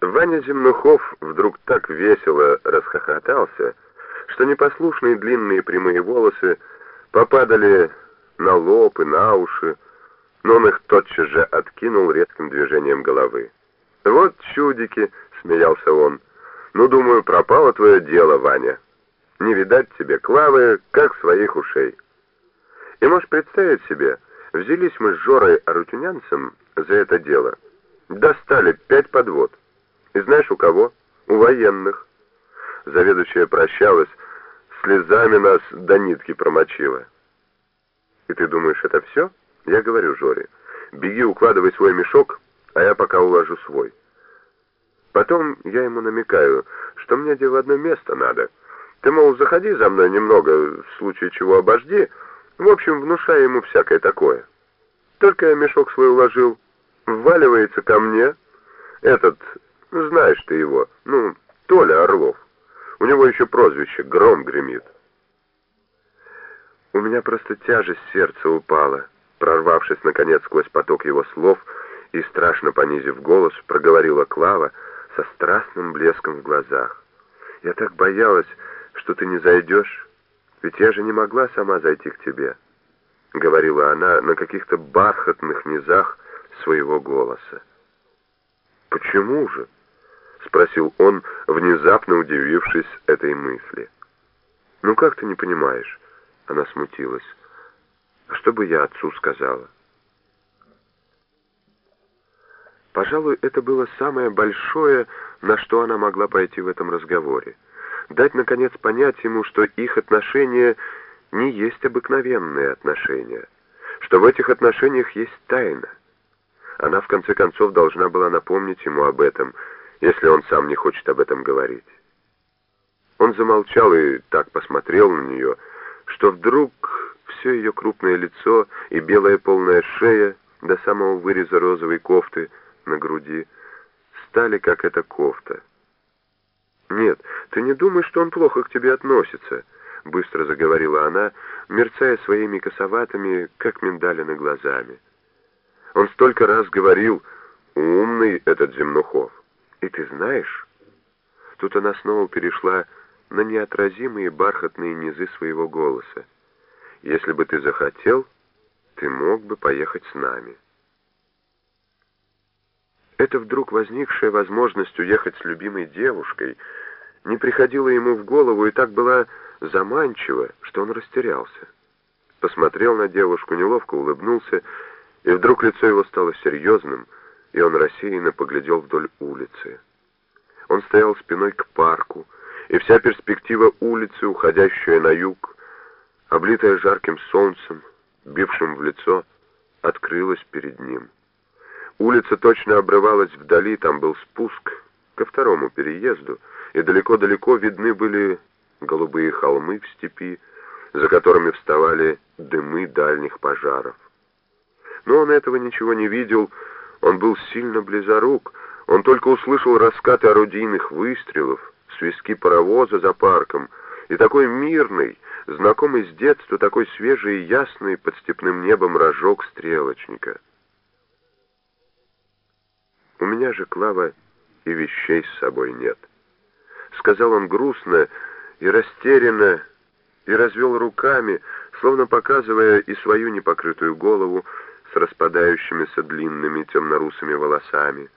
Ваня Земнухов вдруг так весело расхохотался, что непослушные длинные прямые волосы попадали на лоб и на уши, но он их тотчас же откинул резким движением головы. «Вот чудики!» — смеялся он. «Ну, думаю, пропало твое дело, Ваня. Не видать тебе Клавы, как своих ушей». И можешь представить себе, взялись мы с Жорой Арутюнянцем за это дело. Достали пять подвод. И знаешь, у кого? У военных. Заведующая прощалась, слезами нас до нитки промочила. И ты думаешь, это все? Я говорю Жоре, беги, укладывай свой мешок, а я пока уложу свой. Потом я ему намекаю, что мне в одно место надо. Ты, мол, заходи за мной немного, в случае чего обожди, в общем, внушая ему всякое такое. Только я мешок свой уложил, вваливается ко мне. Этот, знаешь ты его, ну, Толя Орлов. У него еще прозвище «Гром гремит». У меня просто тяжесть сердца упала, прорвавшись, наконец, сквозь поток его слов и, страшно понизив голос, проговорила Клава со страстным блеском в глазах. «Я так боялась, что ты не зайдешь». Ведь я же не могла сама зайти к тебе, — говорила она на каких-то бархатных низах своего голоса. «Почему же?» — спросил он, внезапно удивившись этой мысли. «Ну как ты не понимаешь?» — она смутилась. «А что бы я отцу сказала?» Пожалуй, это было самое большое, на что она могла пойти в этом разговоре дать, наконец, понять ему, что их отношения не есть обыкновенные отношения, что в этих отношениях есть тайна. Она, в конце концов, должна была напомнить ему об этом, если он сам не хочет об этом говорить. Он замолчал и так посмотрел на нее, что вдруг все ее крупное лицо и белая полная шея до самого выреза розовой кофты на груди стали как эта кофта. «Нет, ты не думай, что он плохо к тебе относится», — быстро заговорила она, мерцая своими косоватыми, как миндалины, глазами. «Он столько раз говорил, умный этот Земнухов. И ты знаешь...» Тут она снова перешла на неотразимые бархатные низы своего голоса. «Если бы ты захотел, ты мог бы поехать с нами». Эта вдруг возникшая возможность уехать с любимой девушкой не приходила ему в голову и так была заманчива, что он растерялся. Посмотрел на девушку, неловко улыбнулся, и вдруг лицо его стало серьезным, и он рассеянно поглядел вдоль улицы. Он стоял спиной к парку, и вся перспектива улицы, уходящая на юг, облитая жарким солнцем, бившим в лицо, открылась перед ним. Улица точно обрывалась вдали, там был спуск ко второму переезду, и далеко-далеко видны были голубые холмы в степи, за которыми вставали дымы дальних пожаров. Но он этого ничего не видел, он был сильно близорук, он только услышал раскаты орудийных выстрелов, свистки паровоза за парком, и такой мирный, знакомый с детства, такой свежий и ясный под степным небом рожок стрелочника — у меня же, Клава, и вещей с собой нет. Сказал он грустно и растерянно, и развел руками, словно показывая и свою непокрытую голову распадающимися длинными темнорусыми волосами,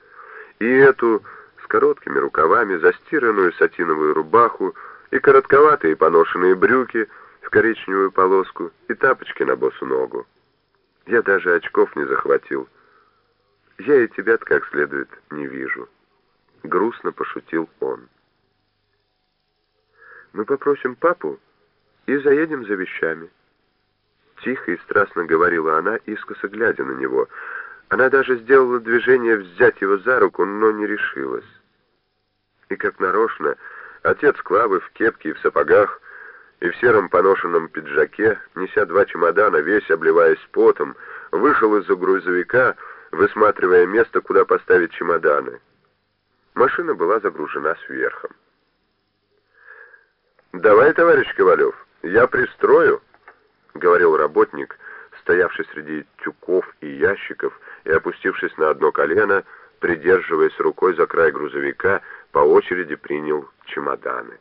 и эту с короткими рукавами застиранную сатиновую рубаху и коротковатые поношенные брюки в коричневую полоску и тапочки на босу ногу. Я даже очков не захватил. Я и тебя как следует не вижу. Грустно пошутил он. Мы попросим папу и заедем за вещами. Тихо и страстно говорила она, искоса глядя на него. Она даже сделала движение взять его за руку, но не решилась. И как нарочно, отец Клавы в кепке и в сапогах, и в сером поношенном пиджаке, неся два чемодана, весь обливаясь потом, вышел из-за грузовика, высматривая место, куда поставить чемоданы. Машина была загружена сверхом. «Давай, товарищ Ковалев, я пристрою», — говорил работник, стоявший среди тюков и ящиков и опустившись на одно колено, придерживаясь рукой за край грузовика, по очереди принял чемоданы.